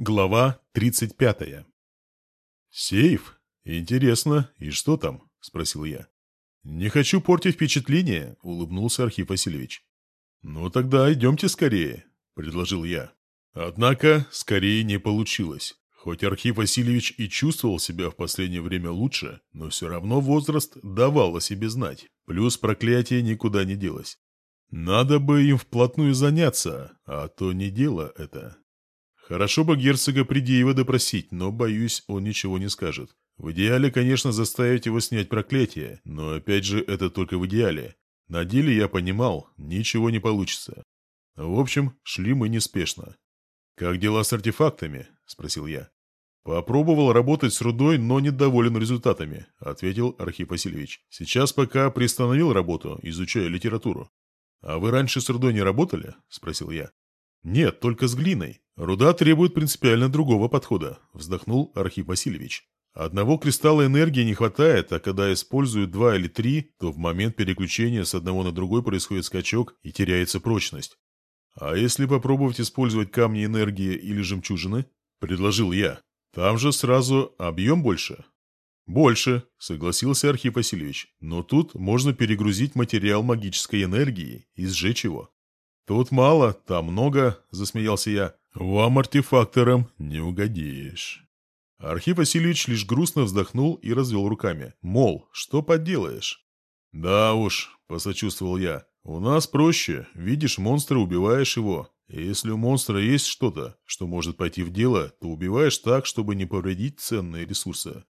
Глава 35. «Сейф? Интересно, и что там?» – спросил я. «Не хочу портить впечатление», – улыбнулся Архип Васильевич. «Ну тогда идемте скорее», – предложил я. Однако, скорее не получилось. Хоть Архип Васильевич и чувствовал себя в последнее время лучше, но все равно возраст давал о себе знать. Плюс проклятие никуда не делось. Надо бы им вплотную заняться, а то не дело это. Хорошо бы герцога Придеева допросить, но, боюсь, он ничего не скажет. В идеале, конечно, заставить его снять проклятие, но опять же это только в идеале. На деле я понимал, ничего не получится. В общем, шли мы неспешно. «Как дела с артефактами?» – спросил я. «Попробовал работать с рудой, но недоволен результатами», – ответил Архип Васильевич. «Сейчас пока приостановил работу, изучая литературу». «А вы раньше с рудой не работали?» – спросил я. «Нет, только с глиной. Руда требует принципиально другого подхода», – вздохнул Архип Васильевич. «Одного кристалла энергии не хватает, а когда используют два или три, то в момент переключения с одного на другой происходит скачок и теряется прочность. А если попробовать использовать камни энергии или жемчужины?» – предложил я. «Там же сразу объем больше». «Больше», – согласился Архип Васильевич, «но тут можно перегрузить материал магической энергии и сжечь его». «Тут мало, там много», — засмеялся я. «Вам, артефакторам, не угодишь». Архип Васильевич лишь грустно вздохнул и развел руками. Мол, что поделаешь? «Да уж», — посочувствовал я, — «у нас проще. Видишь монстра, убиваешь его. Если у монстра есть что-то, что может пойти в дело, то убиваешь так, чтобы не повредить ценные ресурсы».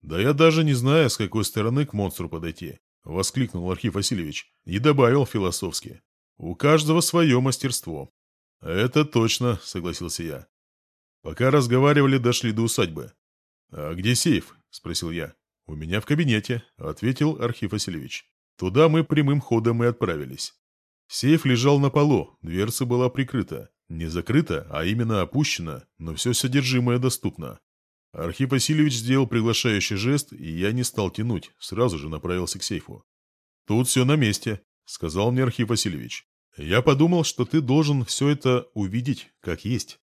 «Да я даже не знаю, с какой стороны к монстру подойти», — воскликнул Архип Васильевич и добавил философски. У каждого свое мастерство. Это точно, согласился я. Пока разговаривали, дошли до усадьбы. А где сейф? Спросил я. У меня в кабинете, ответил Архив Васильевич. Туда мы прямым ходом и отправились. Сейф лежал на полу, дверца была прикрыта. Не закрыта, а именно опущена, но все содержимое доступно. Архип Васильевич сделал приглашающий жест, и я не стал тянуть, сразу же направился к сейфу. «Тут все на месте», — сказал мне Архип Васильевич. Я подумал, что ты должен все это увидеть, как есть.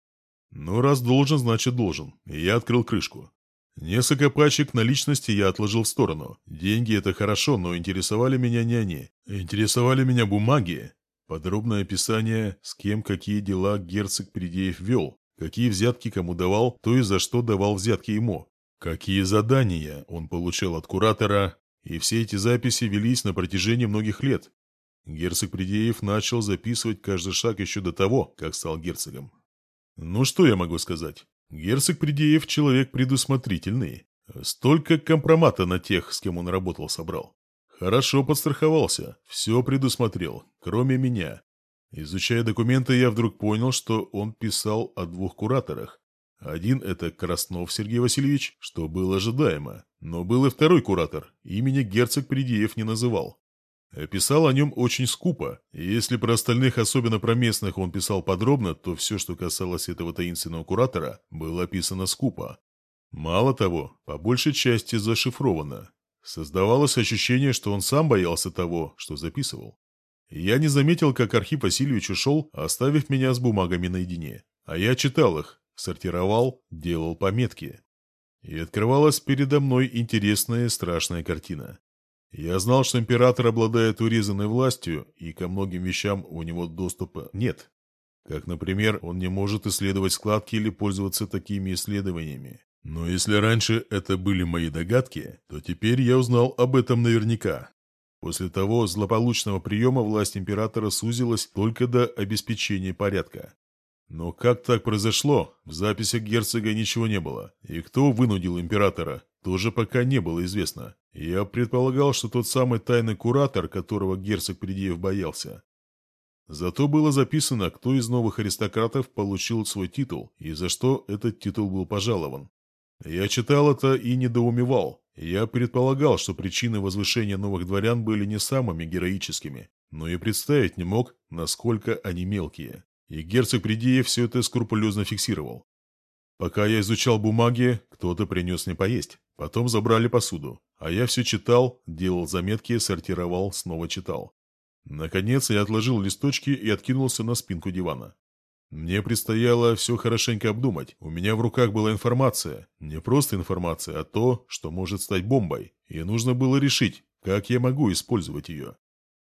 Ну, раз должен, значит должен. Я открыл крышку. Несколько пачек наличности я отложил в сторону. Деньги — это хорошо, но интересовали меня не они. Интересовали меня бумаги. Подробное описание, с кем какие дела герцог Придеев вел, какие взятки кому давал, то и за что давал взятки ему, какие задания он получал от куратора, и все эти записи велись на протяжении многих лет, Герцог Придеев начал записывать каждый шаг еще до того, как стал герцогом. Ну что я могу сказать? Герцог Придеев человек предусмотрительный. Столько компромата на тех, с кем он работал, собрал. Хорошо подстраховался, все предусмотрел, кроме меня. Изучая документы, я вдруг понял, что он писал о двух кураторах. Один – это Краснов Сергей Васильевич, что было ожидаемо. Но был и второй куратор, имени герцог Придеев не называл. Писал о нем очень скупо, и если про остальных, особенно про местных, он писал подробно, то все, что касалось этого таинственного куратора, было описано скупо. Мало того, по большей части зашифровано. Создавалось ощущение, что он сам боялся того, что записывал. Я не заметил, как Архип Васильевич ушел, оставив меня с бумагами наедине. А я читал их, сортировал, делал пометки. И открывалась передо мной интересная страшная картина. Я знал, что император обладает урезанной властью, и ко многим вещам у него доступа нет. Как, например, он не может исследовать складки или пользоваться такими исследованиями. Но если раньше это были мои догадки, то теперь я узнал об этом наверняка. После того злополучного приема власть императора сузилась только до обеспечения порядка. Но как так произошло, в записях герцога ничего не было. И кто вынудил императора, тоже пока не было известно. Я предполагал, что тот самый тайный куратор, которого герцог Придеев боялся. Зато было записано, кто из новых аристократов получил свой титул и за что этот титул был пожалован. Я читал это и недоумевал. Я предполагал, что причины возвышения новых дворян были не самыми героическими, но и представить не мог, насколько они мелкие. И герцог Придеев все это скрупулезно фиксировал. Пока я изучал бумаги, кто-то принес мне поесть. Потом забрали посуду. А я все читал, делал заметки, сортировал, снова читал. Наконец я отложил листочки и откинулся на спинку дивана. Мне предстояло все хорошенько обдумать. У меня в руках была информация. Не просто информация, а то, что может стать бомбой. И нужно было решить, как я могу использовать ее.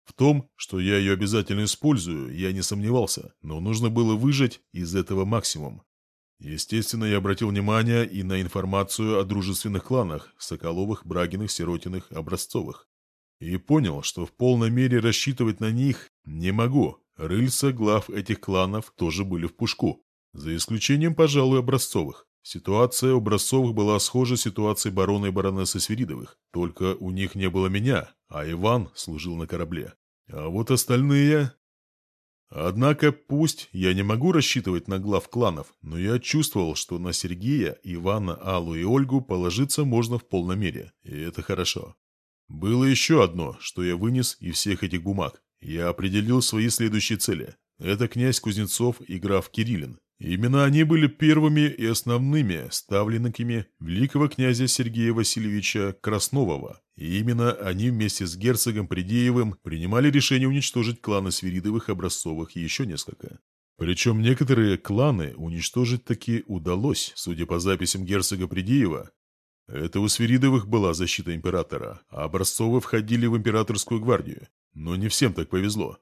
В том, что я ее обязательно использую, я не сомневался, но нужно было выжать из этого максимум. Естественно, я обратил внимание и на информацию о дружественных кланах – Соколовых, Брагиных, Сиротиных, Образцовых. И понял, что в полной мере рассчитывать на них не могу. Рыльца глав этих кланов тоже были в пушку. За исключением, пожалуй, Образцовых. Ситуация у Образцовых была схожа с ситуацией барона и баронессы Свиридовых, только у них не было меня, а Иван служил на корабле. А вот остальные... Однако пусть я не могу рассчитывать на глав кланов, но я чувствовал, что на Сергея, Ивана, Аллу и Ольгу положиться можно в полной мере, и это хорошо. Было еще одно, что я вынес из всех этих бумаг. Я определил свои следующие цели. Это князь Кузнецов и граф Кириллин. Именно они были первыми и основными ставленниками великого князя Сергея Васильевича Краснового, и именно они вместе с герцогом Придеевым принимали решение уничтожить кланы Свиридовых, Образцовых еще несколько. Причем некоторые кланы уничтожить таки удалось, судя по записям герцога Придеева. Это у Свиридовых была защита императора, а Образцовы входили в императорскую гвардию. Но не всем так повезло.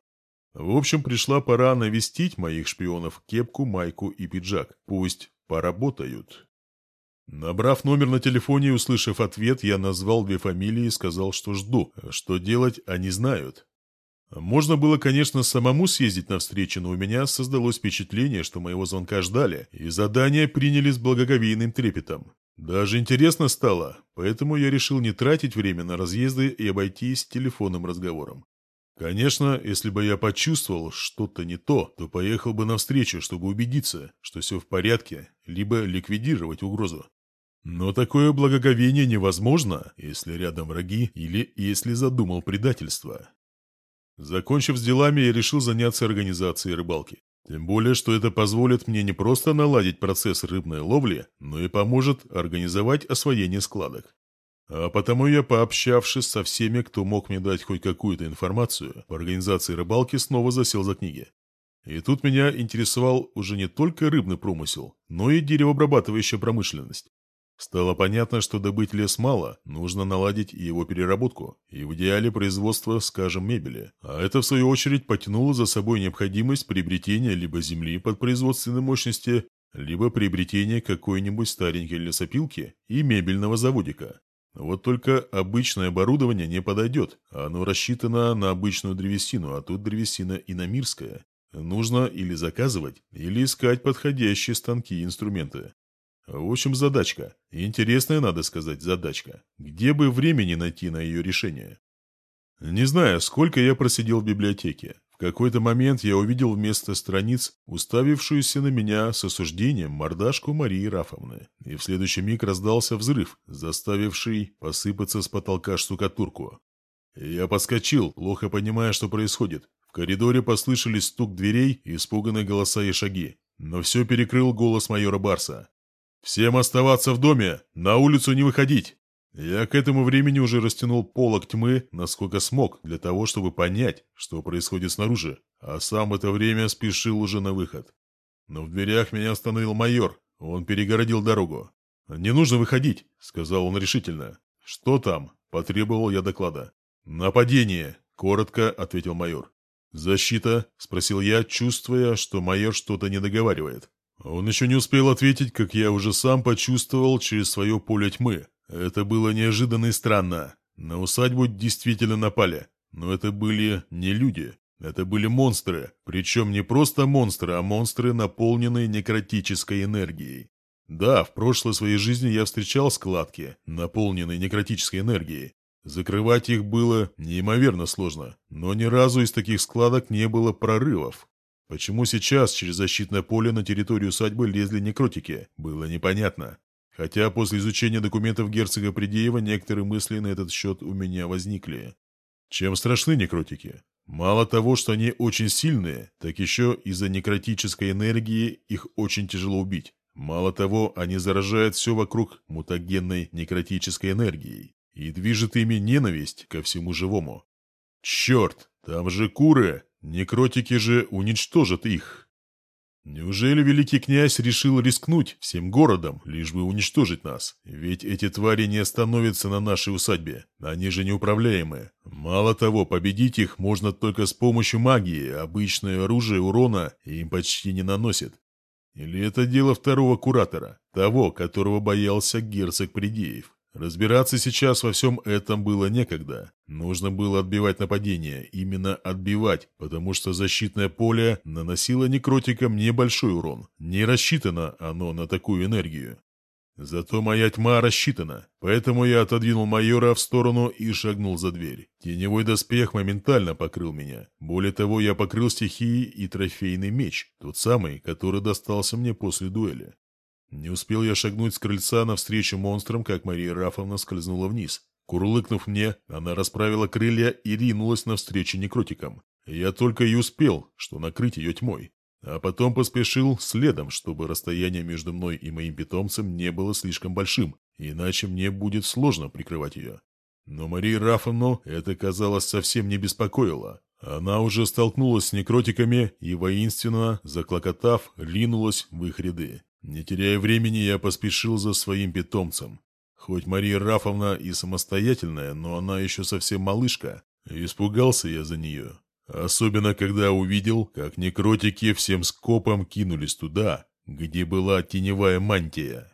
В общем, пришла пора навестить моих шпионов кепку, майку и пиджак. Пусть поработают. Набрав номер на телефоне и услышав ответ, я назвал две фамилии и сказал, что жду. Что делать, они знают. Можно было, конечно, самому съездить на встречу, но у меня создалось впечатление, что моего звонка ждали, и задание приняли с благоговейным трепетом. Даже интересно стало, поэтому я решил не тратить время на разъезды и обойтись телефонным разговором. Конечно, если бы я почувствовал что-то не то, то поехал бы навстречу, чтобы убедиться, что все в порядке, либо ликвидировать угрозу. Но такое благоговение невозможно, если рядом враги или если задумал предательство. Закончив с делами, я решил заняться организацией рыбалки. Тем более, что это позволит мне не просто наладить процесс рыбной ловли, но и поможет организовать освоение складок. А потому я, пообщавшись со всеми, кто мог мне дать хоть какую-то информацию, по организации рыбалки снова засел за книги. И тут меня интересовал уже не только рыбный промысел, но и деревообрабатывающая промышленность. Стало понятно, что добыть лес мало, нужно наладить его переработку, и в идеале производство, скажем, мебели. А это, в свою очередь, потянуло за собой необходимость приобретения либо земли под производственной мощности, либо приобретения какой-нибудь старенькой лесопилки и мебельного заводика. Вот только обычное оборудование не подойдет, оно рассчитано на обычную древесину, а тут древесина иномирская. Нужно или заказывать, или искать подходящие станки и инструменты. В общем, задачка. Интересная, надо сказать, задачка. Где бы времени найти на ее решение? Не знаю, сколько я просидел в библиотеке какой-то момент я увидел вместо страниц уставившуюся на меня с осуждением мордашку Марии Рафовны, и в следующий миг раздался взрыв, заставивший посыпаться с потолка штукатурку. Я подскочил, плохо понимая, что происходит. В коридоре послышались стук дверей, испуганные голоса и шаги. Но все перекрыл голос майора Барса. «Всем оставаться в доме! На улицу не выходить!» Я к этому времени уже растянул полок тьмы, насколько смог, для того, чтобы понять, что происходит снаружи, а сам в это время спешил уже на выход. Но в дверях меня остановил майор, он перегородил дорогу. «Не нужно выходить», — сказал он решительно. «Что там?» — потребовал я доклада. «Нападение», — коротко ответил майор. «Защита?» — спросил я, чувствуя, что майор что-то не договаривает. Он еще не успел ответить, как я уже сам почувствовал через свое поле тьмы, это было неожиданно и странно. На усадьбу действительно напали. Но это были не люди. Это были монстры. Причем не просто монстры, а монстры, наполненные некротической энергией. Да, в прошлой своей жизни я встречал складки, наполненные некротической энергией. Закрывать их было неимоверно сложно, но ни разу из таких складок не было прорывов. Почему сейчас через защитное поле на территорию усадьбы лезли некротики, было непонятно. Хотя после изучения документов герцога Придеева некоторые мысли на этот счет у меня возникли. Чем страшны некротики? Мало того, что они очень сильные, так еще из-за некротической энергии их очень тяжело убить. Мало того, они заражают все вокруг мутагенной некротической энергией и движет ими ненависть ко всему живому. Черт, там же куры, некротики же уничтожат их. Неужели великий князь решил рискнуть всем городом, лишь бы уничтожить нас? Ведь эти твари не остановятся на нашей усадьбе, они же неуправляемые. Мало того, победить их можно только с помощью магии, обычное оружие урона им почти не наносит. Или это дело второго куратора, того, которого боялся герцог Придеев? Разбираться сейчас во всем этом было некогда. Нужно было отбивать нападение, именно отбивать, потому что защитное поле наносило некротикам небольшой урон. Не рассчитано оно на такую энергию. Зато моя тьма рассчитана, поэтому я отодвинул майора в сторону и шагнул за дверь. Теневой доспех моментально покрыл меня. Более того, я покрыл стихии и трофейный меч, тот самый, который достался мне после дуэли. Не успел я шагнуть с крыльца навстречу монстрам, как Мария Рафовна скользнула вниз. Курлыкнув мне, она расправила крылья и ринулась навстречу некротикам. Я только и успел, что накрыть ее тьмой. А потом поспешил следом, чтобы расстояние между мной и моим питомцем не было слишком большим, иначе мне будет сложно прикрывать ее. Но Марии Рафовну это, казалось, совсем не беспокоило. Она уже столкнулась с некротиками и, воинственно, заклокотав, ринулась в их ряды. Не теряя времени, я поспешил за своим питомцем. Хоть Мария Рафовна и самостоятельная, но она еще совсем малышка. Испугался я за нее. Особенно, когда увидел, как некротики всем скопом кинулись туда, где была теневая мантия.